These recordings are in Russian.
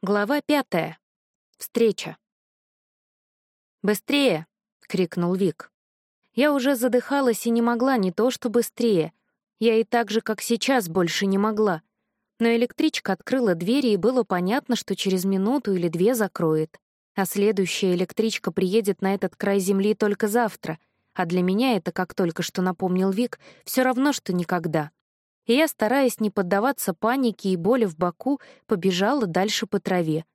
Глава пятая. Встреча. «Быстрее!» — крикнул Вик. Я уже задыхалась и не могла не то что быстрее. Я и так же, как сейчас, больше не могла. Но электричка открыла двери, и было понятно, что через минуту или две закроет. А следующая электричка приедет на этот край земли только завтра. А для меня это, как только что напомнил Вик, все равно, что никогда и я, стараясь не поддаваться панике и боли в боку, побежала дальше по траве.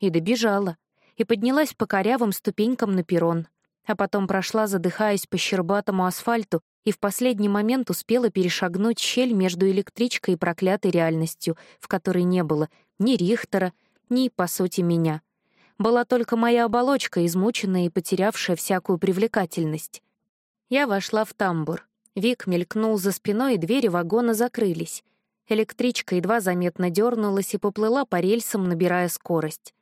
И добежала. И поднялась по корявым ступенькам на перрон. А потом прошла, задыхаясь по щербатому асфальту, и в последний момент успела перешагнуть щель между электричкой и проклятой реальностью, в которой не было ни Рихтера, ни, по сути, меня. Была только моя оболочка, измученная и потерявшая всякую привлекательность. Я вошла в тамбур. Вик мелькнул за спиной, и двери вагона закрылись. Электричка едва заметно дернулась и поплыла по рельсам, набирая скорость.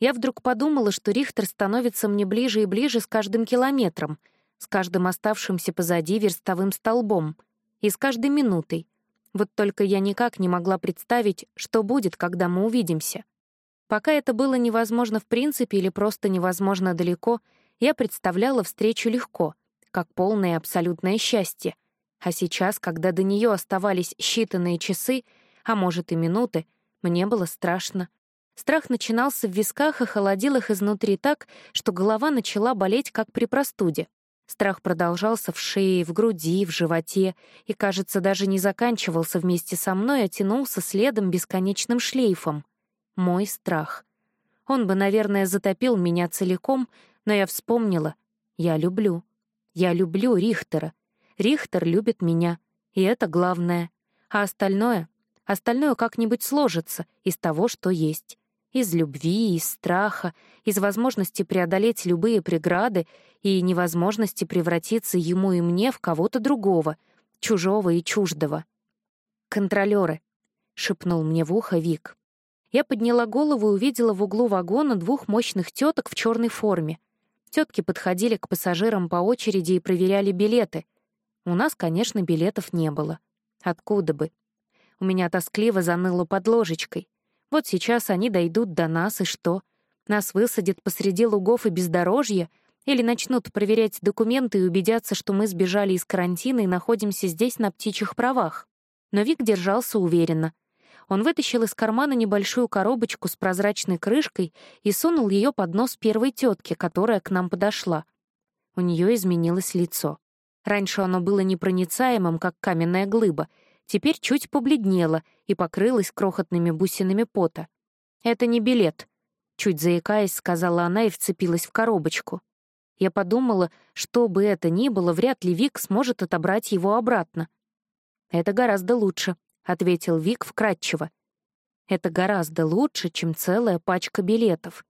Я вдруг подумала, что Рихтер становится мне ближе и ближе с каждым километром, с каждым оставшимся позади верстовым столбом и с каждой минутой. Вот только я никак не могла представить, что будет, когда мы увидимся. Пока это было невозможно в принципе или просто невозможно далеко, я представляла встречу легко — как полное абсолютное счастье. А сейчас, когда до нее оставались считанные часы, а может и минуты, мне было страшно. Страх начинался в висках и холодил их изнутри так, что голова начала болеть, как при простуде. Страх продолжался в шее, в груди, в животе и, кажется, даже не заканчивался вместе со мной, а тянулся следом бесконечным шлейфом. Мой страх. Он бы, наверное, затопил меня целиком, но я вспомнила — я люблю. Я люблю Рихтера. Рихтер любит меня. И это главное. А остальное? Остальное как-нибудь сложится из того, что есть. Из любви, из страха, из возможности преодолеть любые преграды и невозможности превратиться ему и мне в кого-то другого, чужого и чуждого. «Контролёры», — шепнул мне в ухо Вик. Я подняла голову и увидела в углу вагона двух мощных теток в черной форме. Тетки подходили к пассажирам по очереди и проверяли билеты. У нас, конечно, билетов не было. Откуда бы? У меня тоскливо заныло под ложечкой. Вот сейчас они дойдут до нас, и что? Нас высадят посреди лугов и бездорожья? Или начнут проверять документы и убедятся, что мы сбежали из карантина и находимся здесь на птичьих правах? Но Вик держался уверенно — он вытащил из кармана небольшую коробочку с прозрачной крышкой и сунул ее под нос первой тетки, которая к нам подошла. У нее изменилось лицо. Раньше оно было непроницаемым, как каменная глыба, теперь чуть побледнело и покрылось крохотными бусинами пота. «Это не билет», — чуть заикаясь, сказала она и вцепилась в коробочку. Я подумала, что бы это ни было, вряд ли Вик сможет отобрать его обратно. «Это гораздо лучше», ответил Вик вкратчиво. Это гораздо лучше, чем целая пачка билетов.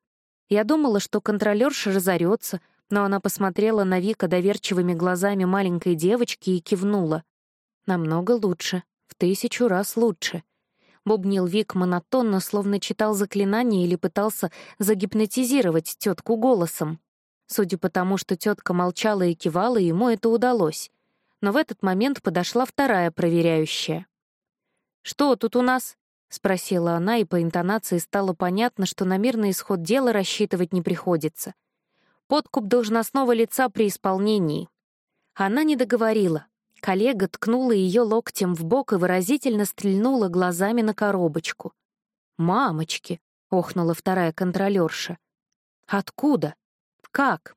Я думала, что контролёрша разорется, но она посмотрела на Вика доверчивыми глазами маленькой девочки и кивнула. «Намного лучше, в тысячу раз лучше», — бубнил Вик монотонно, словно читал заклинание или пытался загипнотизировать тетку голосом. Судя по тому, что тетка молчала и кивала, ему это удалось. Но в этот момент подошла вторая проверяющая. «Что тут у нас?» — спросила она, и по интонации стало понятно, что на мирный исход дела рассчитывать не приходится. Подкуп должностного лица при исполнении. Она не договорила. Коллега ткнула ее локтем в бок и выразительно стрельнула глазами на коробочку. «Мамочки!» — охнула вторая контролерша. «Откуда? Как?»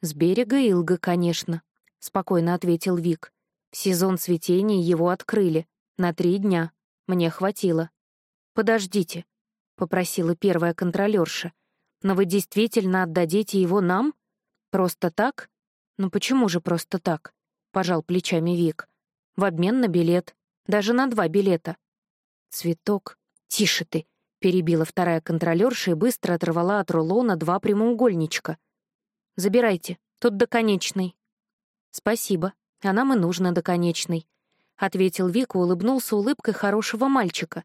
«С берега Илга, конечно», — спокойно ответил Вик. «В сезон цветения его открыли. На три дня». Мне хватило. «Подождите», — попросила первая контролерша. «Но вы действительно отдадите его нам? Просто так? Ну почему же просто так?» — пожал плечами Вик. «В обмен на билет. Даже на два билета». «Цветок. Тише ты», — перебила вторая контролерша и быстро оторвала от рулона два прямоугольничка. «Забирайте. Тут доконечный». «Спасибо. А нам и нужно доконечный», — ответил Вика, улыбнулся улыбкой хорошего мальчика.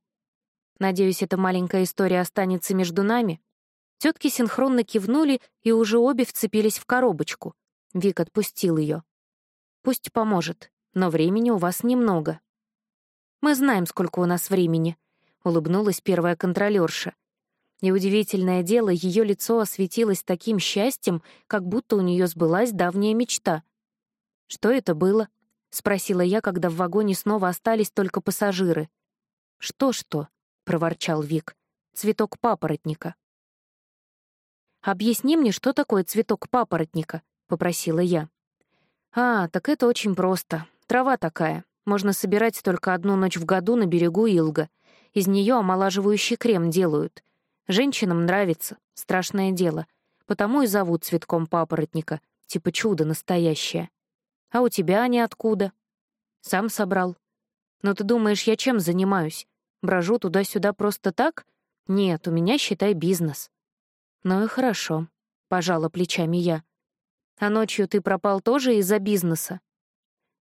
«Надеюсь, эта маленькая история останется между нами?» Тетки синхронно кивнули и уже обе вцепились в коробочку. Вик отпустил ее. «Пусть поможет, но времени у вас немного». «Мы знаем, сколько у нас времени», — улыбнулась первая контролерша. И удивительное дело, ее лицо осветилось таким счастьем, как будто у нее сбылась давняя мечта. «Что это было?» — спросила я, когда в вагоне снова остались только пассажиры. «Что-что?» — проворчал Вик. «Цветок папоротника». «Объясни мне, что такое цветок папоротника?» — попросила я. «А, так это очень просто. Трава такая. Можно собирать только одну ночь в году на берегу Илга. Из нее омолаживающий крем делают. Женщинам нравится, страшное дело. Потому и зовут цветком папоротника, типа чудо настоящее. А у тебя они откуда? Сам собрал. Но ты думаешь, я чем занимаюсь? Брожу туда-сюда просто так? Нет, у меня, считай, бизнес. Ну и хорошо, — пожала плечами я. А ночью ты пропал тоже из-за бизнеса?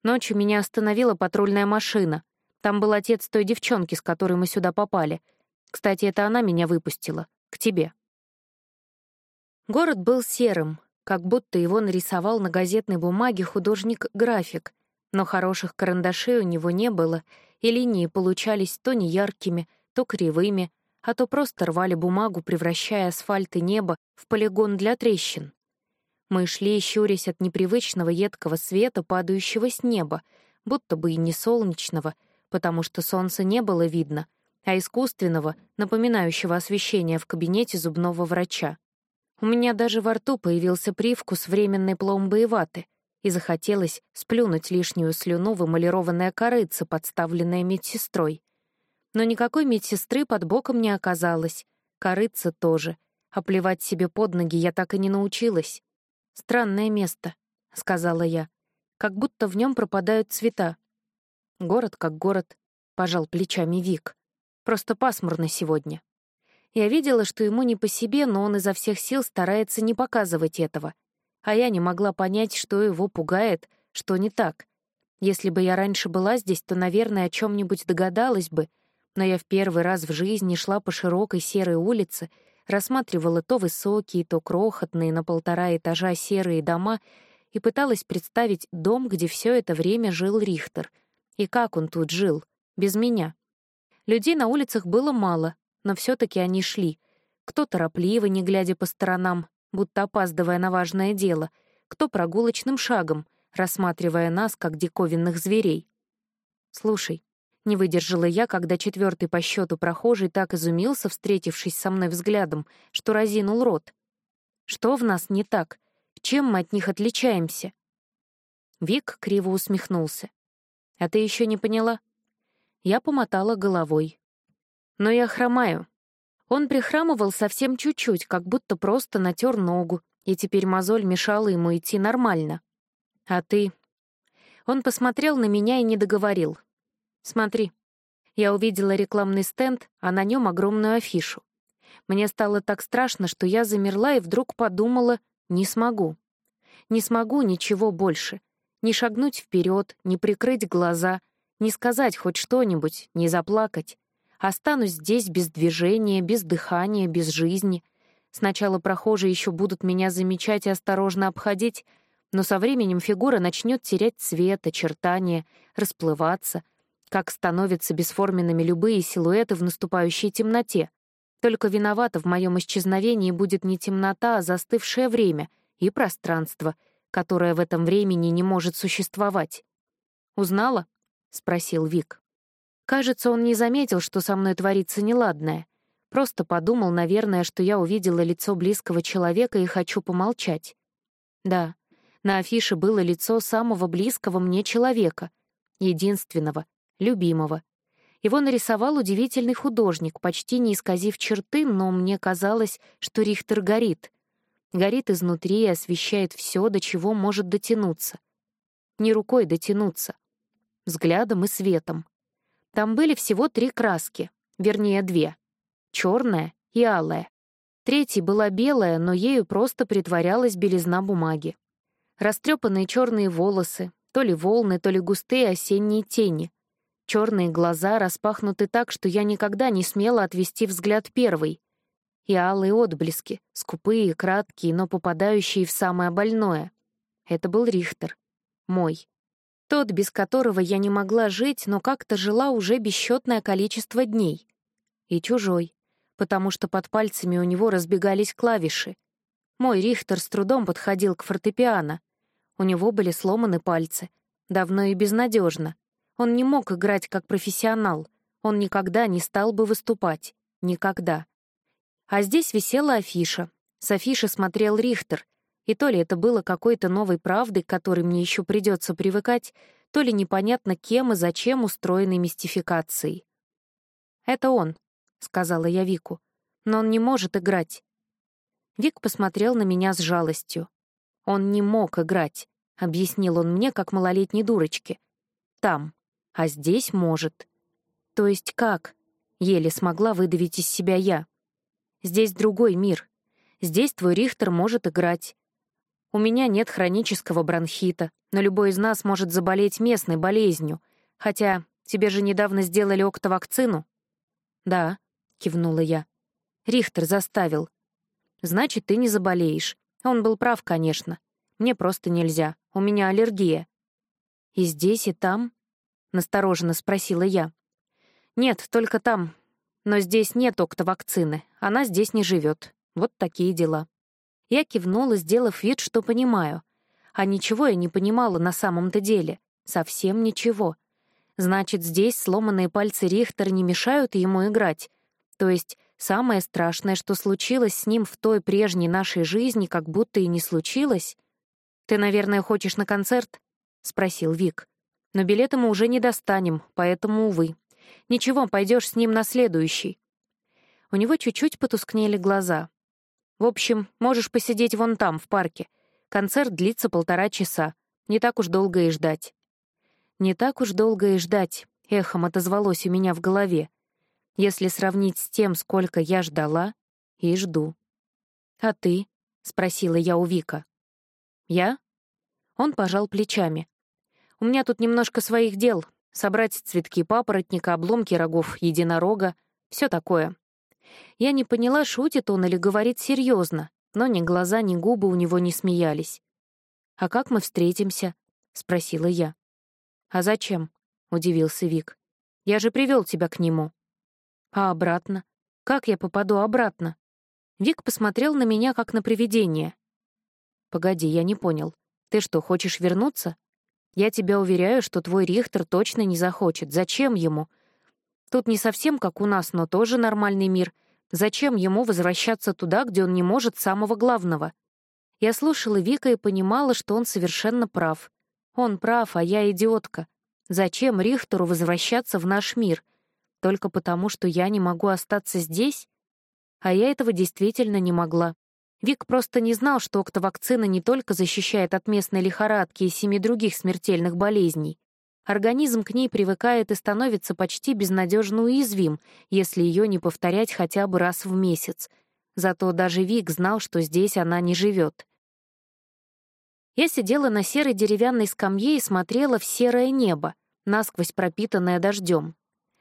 Ночью меня остановила патрульная машина. Там был отец той девчонки, с которой мы сюда попали — кстати, это она меня выпустила. К тебе. Город был серым, как будто его нарисовал на газетной бумаге художник-график, но хороших карандашей у него не было, и линии получались то неяркими, то кривыми, а то просто рвали бумагу, превращая асфальт и небо в полигон для трещин. Мы шли, щурясь от непривычного едкого света, падающего с неба, будто бы и не солнечного, потому что солнца не было видно — а искусственного, напоминающего освещение в кабинете зубного врача. У меня даже во рту появился привкус временной пломбы и ваты, и захотелось сплюнуть лишнюю слюну в эмалированное корыце, подставленное медсестрой. Но никакой медсестры под боком не оказалось, корыца тоже, а плевать себе под ноги я так и не научилась. «Странное место», — сказала я, — «как будто в нем пропадают цвета». «Город как город», — пожал плечами Вик. Просто пасмурно сегодня. Я видела, что ему не по себе, но он изо всех сил старается не показывать этого. А я не могла понять, что его пугает, что не так. Если бы я раньше была здесь, то, наверное, о чем нибудь догадалась бы, но я в первый раз в жизни шла по широкой серой улице, рассматривала то высокие, то крохотные на полтора этажа серые дома и пыталась представить дом, где все это время жил Рихтер. И как он тут жил, без меня. Людей на улицах было мало, но все таки они шли. Кто торопливо, не глядя по сторонам, будто опаздывая на важное дело, кто прогулочным шагом, рассматривая нас, как диковинных зверей. «Слушай», — не выдержала я, когда четвертый по счету прохожий так изумился, встретившись со мной взглядом, что разинул рот. «Что в нас не так? Чем мы от них отличаемся?» Вик криво усмехнулся. «А ты еще не поняла?» Я помотала головой. Но я хромаю. Он прихрамывал совсем чуть-чуть, как будто просто натер ногу, и теперь мозоль мешала ему идти нормально. А ты... Он посмотрел на меня и не договорил. «Смотри». Я увидела рекламный стенд, а на нем огромную афишу. Мне стало так страшно, что я замерла и вдруг подумала, не смогу. Не смогу ничего больше. Не шагнуть вперед, не прикрыть глаза, не сказать хоть что-нибудь, не заплакать. Останусь здесь без движения, без дыхания, без жизни. Сначала прохожие еще будут меня замечать и осторожно обходить, но со временем фигура начнет терять цвет, очертания, расплываться, как становятся бесформенными любые силуэты в наступающей темноте. Только виновата в моем исчезновении будет не темнота, а застывшее время и пространство, которое в этом времени не может существовать. Узнала? — спросил Вик. Кажется, он не заметил, что со мной творится неладное. Просто подумал, наверное, что я увидела лицо близкого человека и хочу помолчать. Да, на афише было лицо самого близкого мне человека, единственного, любимого. Его нарисовал удивительный художник, почти не исказив черты, но мне казалось, что Рихтер горит. Горит изнутри и освещает все, до чего может дотянуться. Не рукой дотянуться, взглядом и светом. Там были всего три краски, вернее, две — черная и алая. Третья была белая, но ею просто притворялась белизна бумаги. Растрепанные черные волосы, то ли волны, то ли густые осенние тени. Черные глаза распахнуты так, что я никогда не смела отвести взгляд первый. И алые отблески, скупые, краткие, но попадающие в самое больное. Это был Рихтер. Мой. Тот, без которого я не могла жить, но как-то жила уже бесчетное количество дней. И чужой, потому что под пальцами у него разбегались клавиши. Мой Рихтер с трудом подходил к фортепиано. У него были сломаны пальцы. Давно и безнадежно. Он не мог играть как профессионал. Он никогда не стал бы выступать. Никогда. А здесь висела афиша. С афиши смотрел Рихтер. И то ли это было какой-то новой правдой, к которой мне еще придется привыкать, то ли непонятно кем и зачем устроенной мистификацией. «Это он», — сказала я Вику. «Но он не может играть. Вик посмотрел на меня с жалостью. «Он не мог играть», — объяснил он мне, как малолетней дурочке. «Там. А здесь может». «То есть как?» — еле смогла выдавить из себя я. «Здесь другой мир. Здесь твой Рихтер может играть. У меня нет хронического бронхита, но любой из нас может заболеть местной болезнью. Хотя тебе же недавно сделали октовакцину». «Да», — кивнула я. «Рихтер заставил. Значит, ты не заболеешь. Он был прав, конечно. Мне просто нельзя. У меня аллергия. И здесь, и там? Настороженно спросила я. Нет, только там. Но здесь нет октовакцины. Она здесь не живет. Вот такие дела. Я кивнула, сделав вид, что понимаю. А ничего я не понимала на самом-то деле. Совсем ничего. Значит, здесь сломанные пальцы Рихтера не мешают ему играть. То есть Самое страшное, что случилось с ним в той прежней нашей жизни, как будто и не случилось. «Ты, наверное, хочешь на концерт?» — спросил Вик. «Но билеты мы уже не достанем, поэтому, увы. Ничего, пойдешь с ним на следующий». У него чуть-чуть потускнели глаза. «В общем, можешь посидеть вон там, в парке. Концерт длится полтора часа. Не так уж долго и ждать». «Не так уж долго и ждать», — эхом отозвалось у меня в голове если сравнить с тем, сколько я ждала и жду. «А ты?» — спросила я у Вика. «Я?» Он пожал плечами. «У меня тут немножко своих дел. Собрать цветки папоротника, обломки рогов единорога, все такое». Я не поняла, шутит он или говорит серьезно, но ни глаза, ни губы у него не смеялись. «А как мы встретимся?» — спросила я. «А зачем?» — удивился Вик. «Я же привел тебя к нему». А обратно? Как я попаду обратно? Вик посмотрел на меня, как на привидение. «Погоди, я не понял. Ты что, хочешь вернуться? Я тебя уверяю, что твой Рихтер точно не захочет. Зачем ему? Тут не совсем как у нас, но тоже нормальный мир. Зачем ему возвращаться туда, где он не может самого главного?» Я слушала Вика и понимала, что он совершенно прав. Он прав, а я идиотка. Зачем Рихтеру возвращаться в наш мир — только потому, что я не могу остаться здесь? А я этого действительно не могла. Вик просто не знал, что октовакцина не только защищает от местной лихорадки и семи других смертельных болезней. Организм к ней привыкает и становится почти безнадежно уязвим, если ее не повторять хотя бы раз в месяц. Зато даже Вик знал, что здесь она не живет. Я сидела на серой деревянной скамье и смотрела в серое небо, насквозь пропитанное дождем.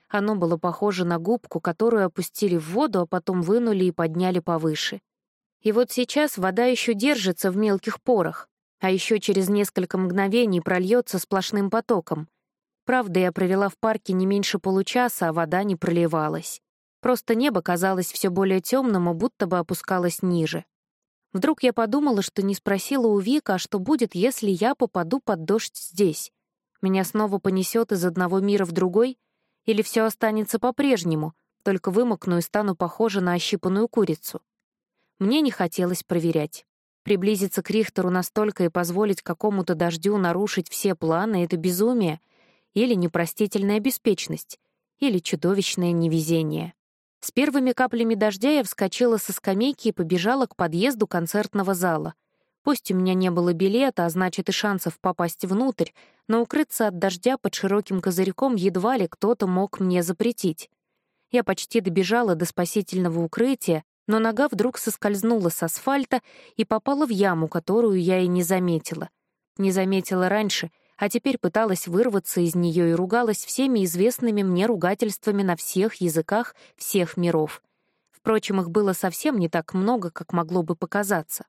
Оно было похоже на губку, которую опустили в воду, а потом вынули и подняли повыше. И вот сейчас вода еще держится в мелких порах, а еще через несколько мгновений прольется сплошным потоком. Правда, я провела в парке не меньше получаса, а вода не проливалась. Просто небо казалось все более темным, и будто бы опускалось ниже. Вдруг я подумала, что не спросила у Вика, а что будет, если я попаду под дождь здесь. Меня снова понесет из одного мира в другой, или все останется по-прежнему, только вымокну и стану похожа на ощипанную курицу? Мне не хотелось проверять. Приблизиться к Рихтеру настолько и позволить какому-то дождю нарушить все планы — это безумие или непростительная беспечность, или чудовищное невезение. С первыми каплями дождя я вскочила со скамейки и побежала к подъезду концертного зала — Пусть у меня не было билета, а значит и шансов попасть внутрь, но укрыться от дождя под широким козырьком едва ли кто-то мог мне запретить. Я почти добежала до спасительного укрытия, но нога вдруг соскользнула с асфальта и попала в яму, которую я и не заметила. Не заметила раньше, а теперь пыталась вырваться из нее и ругалась всеми известными мне ругательствами на всех языках всех миров. Впрочем, их было совсем не так много, как могло бы показаться.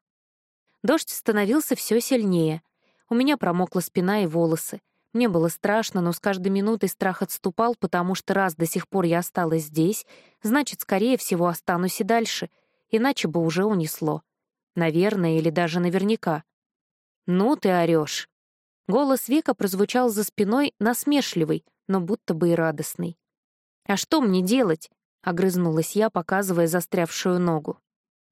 Дождь становился все сильнее. У меня промокла спина и волосы. Мне было страшно, но с каждой минутой страх отступал, потому что раз до сих пор я осталась здесь, значит, скорее всего, останусь и дальше, иначе бы уже унесло. Наверное, или даже наверняка. «Ну ты орёшь!» Голос Вика прозвучал за спиной насмешливый, но будто бы и радостный. «А что мне делать?» — огрызнулась я, показывая застрявшую ногу.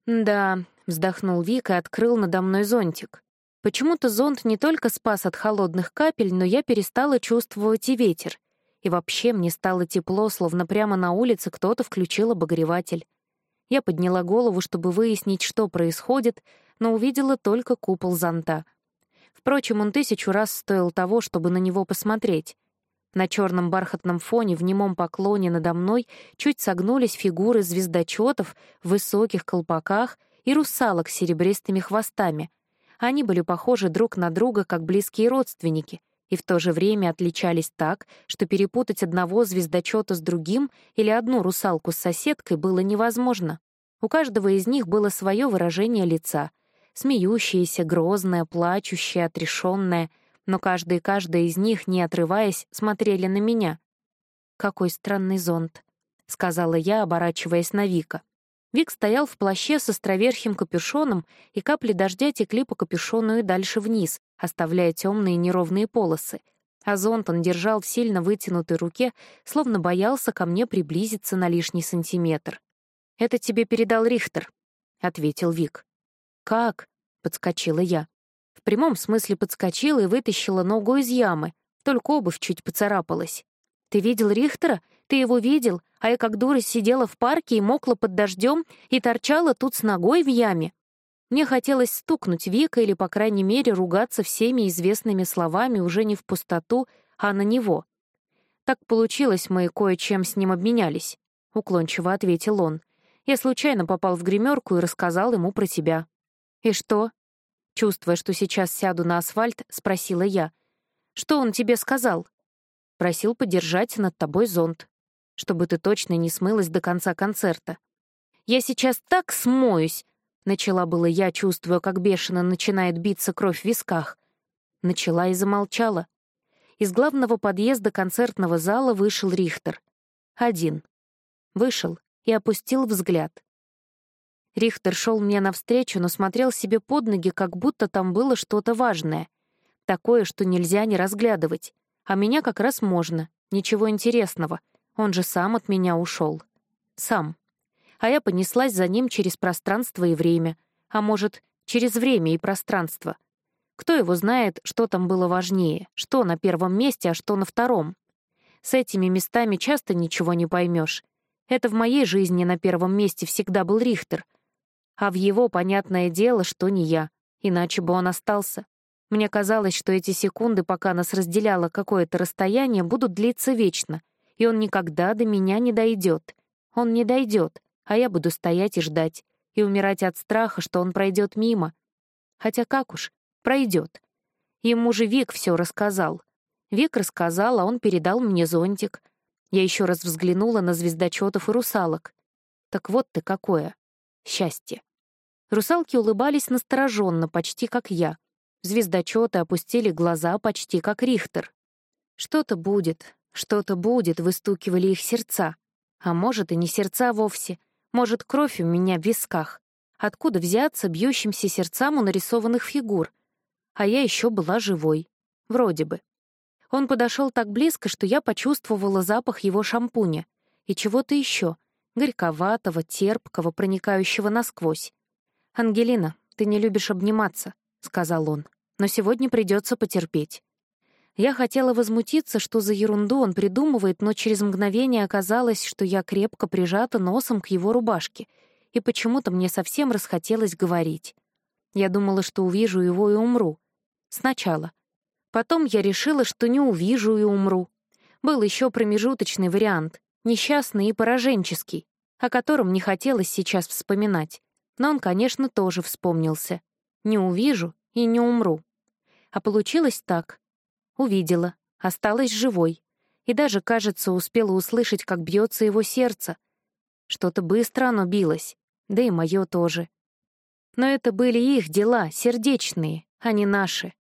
«Да», — вздохнул Вик и открыл надо мной зонтик. Почему-то зонт не только спас от холодных капель, но я перестала чувствовать и ветер. И вообще мне стало тепло, словно прямо на улице кто-то включил обогреватель. Я подняла голову, чтобы выяснить, что происходит, но увидела только купол зонта. Впрочем, он тысячу раз стоил того, чтобы на него посмотреть. На черном бархатном фоне в немом поклоне надо мной чуть согнулись фигуры звездочетов в высоких колпаках и русалок с серебристыми хвостами, они были похожи друг на друга, как близкие родственники, и в то же время отличались так, что перепутать одного звездочета с другим или одну русалку с соседкой было невозможно. У каждого из них было свое выражение лица — смеющееся, грозное, плачущее, отрешенное, но каждый и каждая из них, не отрываясь, смотрели на меня. «Какой странный зонт», — сказала я, оборачиваясь на Вика. Вик стоял в плаще с островерхим капюшоном, и капли дождя текли по капюшону и дальше вниз, оставляя темные неровные полосы. А зонт он держал в сильно вытянутой руке, словно боялся ко мне приблизиться на лишний сантиметр. «Это тебе передал Рихтер», — ответил Вик. «Как?» — подскочила я. В прямом смысле подскочила и вытащила ногу из ямы, только обувь чуть поцарапалась. «Ты видел Рихтера? Ты его видел? А я как дура сидела в парке и мокла под дождем и торчала тут с ногой в яме. Мне хотелось стукнуть Вика или, по крайней мере, ругаться всеми известными словами уже не в пустоту, а на него. «Так получилось, мы кое-чем с ним обменялись», — уклончиво ответил он. «Я случайно попал в гримерку и рассказал ему про тебя». «И что?» Чувствуя, что сейчас сяду на асфальт, спросила я. «Что он тебе сказал?» Просил подержать над тобой зонт, чтобы ты точно не смылась до конца концерта. «Я сейчас так смоюсь!» — начала было я, чувствуя, как бешено начинает биться кровь в висках. Начала и замолчала. Из главного подъезда концертного зала вышел Рихтер. Один. Вышел и опустил взгляд. Рихтер шел мне навстречу, но смотрел себе под ноги, как будто там было что-то важное. Такое, что нельзя не разглядывать. А меня как раз можно. Ничего интересного. Он же сам от меня ушел. Сам. А я понеслась за ним через пространство и время. А может, через время и пространство. Кто его знает, что там было важнее, что на первом месте, а что на втором. С этими местами часто ничего не поймешь. Это в моей жизни на первом месте всегда был Рихтер. А в его, понятное дело, что не я. Иначе бы он остался. Мне казалось, что эти секунды, пока нас разделяло какое-то расстояние, будут длиться вечно, и он никогда до меня не дойдет. Он не дойдет, а я буду стоять и ждать, и умирать от страха, что он пройдет мимо. Хотя как уж, пройдет. Ему же Вик все рассказал. Вик рассказал, а он передал мне зонтик. Я еще раз взглянула на звездочетов и русалок. Так вот ты какое. Счастье. Русалки улыбались настороженно, почти как я — Звездочеты опустили глаза почти как Рихтер. «Что-то будет, что-то будет», — выстукивали их сердца. А может, и не сердца вовсе. Может, кровь у меня в висках. Откуда взяться бьющимся сердцам у нарисованных фигур? А я еще была живой. Вроде бы. Он подошел так близко, что я почувствовала запах его шампуня. И чего-то еще. Горьковатого, терпкого, проникающего насквозь. «Ангелина, ты не любишь обниматься», — сказал он но сегодня придется потерпеть. Я хотела возмутиться, что за ерунду он придумывает, но через мгновение оказалось, что я крепко прижата носом к его рубашке, и почему-то мне совсем расхотелось говорить. Я думала, что увижу его и умру. Сначала. Потом я решила, что не увижу и умру. Был еще промежуточный вариант, несчастный и пораженческий, о котором не хотелось сейчас вспоминать. Но он, конечно, тоже вспомнился. Не увижу и не умру. А получилось так. Увидела, осталась живой. И даже, кажется, успела услышать, как бьется его сердце. Что-то быстро оно билось, да и мое тоже. Но это были их дела, сердечные, а не наши.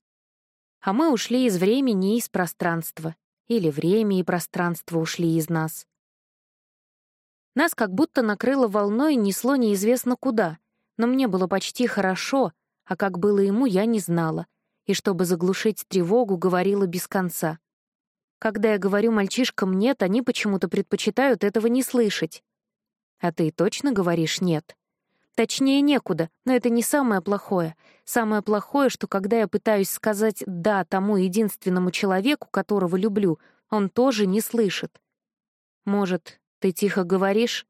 А мы ушли из времени и из пространства. Или время и пространство ушли из нас. Нас как будто накрыло волной и несло неизвестно куда, но мне было почти хорошо, а как было ему, я не знала. И чтобы заглушить тревогу, говорила без конца. Когда я говорю мальчишкам «нет», они почему-то предпочитают этого не слышать. А ты точно говоришь «нет»? Точнее, некуда, но это не самое плохое. Самое плохое, что когда я пытаюсь сказать «да» тому единственному человеку, которого люблю, он тоже не слышит. Может, ты тихо говоришь?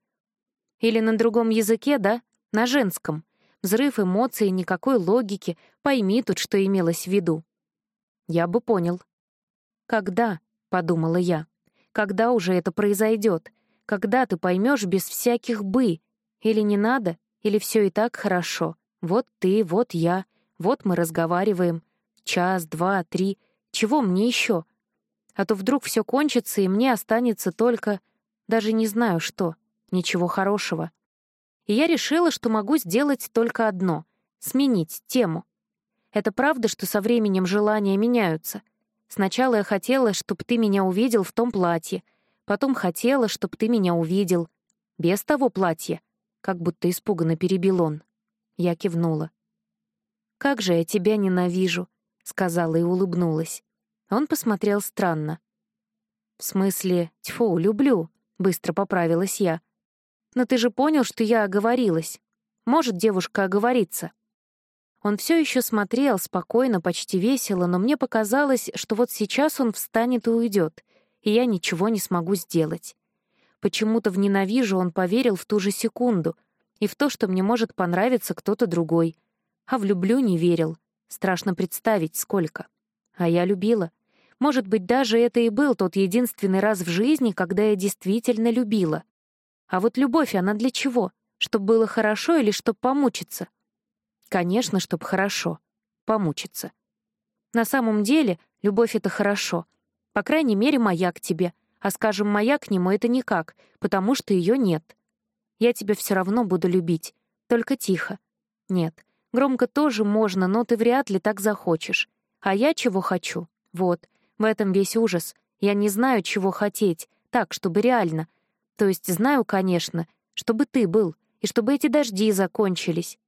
Или на другом языке, да? На женском. Взрыв эмоций, никакой логики. Пойми тут, что имелось в виду. Я бы понял. Когда? — подумала я. «Когда уже это произойдет? Когда ты поймешь без всяких «бы»? Или не надо, или все и так хорошо? Вот ты, вот я, вот мы разговариваем. Час, два, три. Чего мне еще? А то вдруг все кончится, и мне останется только... Даже не знаю что. Ничего хорошего. И я решила, что могу сделать только одно — сменить тему. Это правда, что со временем желания меняются — Сначала я хотела, чтобы ты меня увидел в том платье, потом хотела, чтобы ты меня увидел. Без того платья, как будто испуганно перебил он. Я кивнула. «Как же я тебя ненавижу», — сказала и улыбнулась. Он посмотрел странно. «В смысле, тьфу, люблю», — быстро поправилась я. «Но ты же понял, что я оговорилась. Может девушка оговориться?» Он все еще смотрел спокойно, почти весело, но мне показалось, что вот сейчас он встанет и уйдет, и я ничего не смогу сделать. Почему-то в «ненавижу» он поверил в ту же секунду, и в то, что мне может понравиться кто-то другой. А в «люблю» не верил. Страшно представить, сколько. А я любила. Может быть, даже это и был тот единственный раз в жизни, когда я действительно любила. А вот любовь, она для чего? Чтоб было хорошо или чтоб помучиться? Конечно, чтоб хорошо. Помучиться. На самом деле, любовь — это хорошо. По крайней мере, моя к тебе. А скажем, моя к нему — это никак, потому что ее нет. Я тебя все равно буду любить. Только тихо. Нет, громко тоже можно, но ты вряд ли так захочешь. А я чего хочу? Вот, в этом весь ужас. Я не знаю, чего хотеть, так, чтобы реально. То есть знаю, конечно, чтобы ты был, и чтобы эти дожди закончились,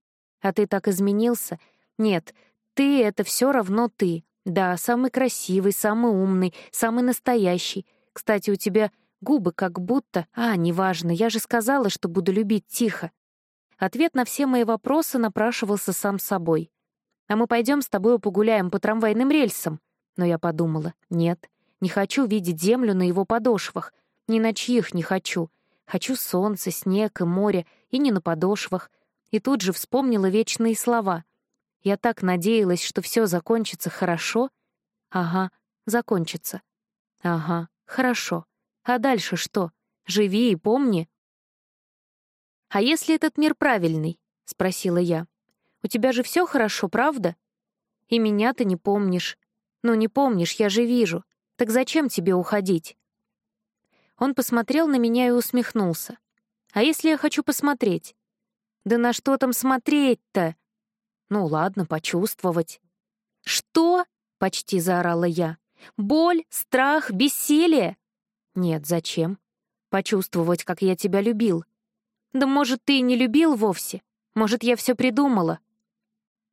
а ты так изменился? Нет, ты — это все равно ты. Да, самый красивый, самый умный, самый настоящий. Кстати, у тебя губы как будто... А, неважно, я же сказала, что буду любить тихо. Ответ на все мои вопросы напрашивался сам собой. «А мы пойдем с тобой погуляем по трамвайным рельсам?» Но я подумала, нет, не хочу видеть землю на его подошвах. Ни на чьих не хочу. Хочу солнце, снег и море, и не на подошвах и тут же вспомнила вечные слова. Я так надеялась, что все закончится хорошо. Ага, закончится. Ага, хорошо. А дальше что? Живи и помни. «А если этот мир правильный?» — спросила я. «У тебя же все хорошо, правда? И меня ты не помнишь. Ну, не помнишь, я же вижу. Так зачем тебе уходить?» Он посмотрел на меня и усмехнулся. «А если я хочу посмотреть? Да на что там смотреть-то? Ну ладно, почувствовать. Что? Почти заорала я. Боль, страх, бессилие? Нет, зачем? Почувствовать, как я тебя любил. Да может, ты и не любил вовсе? Может, я все придумала?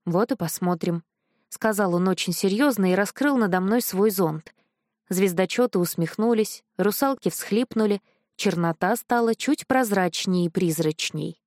Вот и посмотрим. Сказал он очень серьезно и раскрыл надо мной свой зонт. Звездочеты усмехнулись, русалки всхлипнули, чернота стала чуть прозрачнее и призрачней.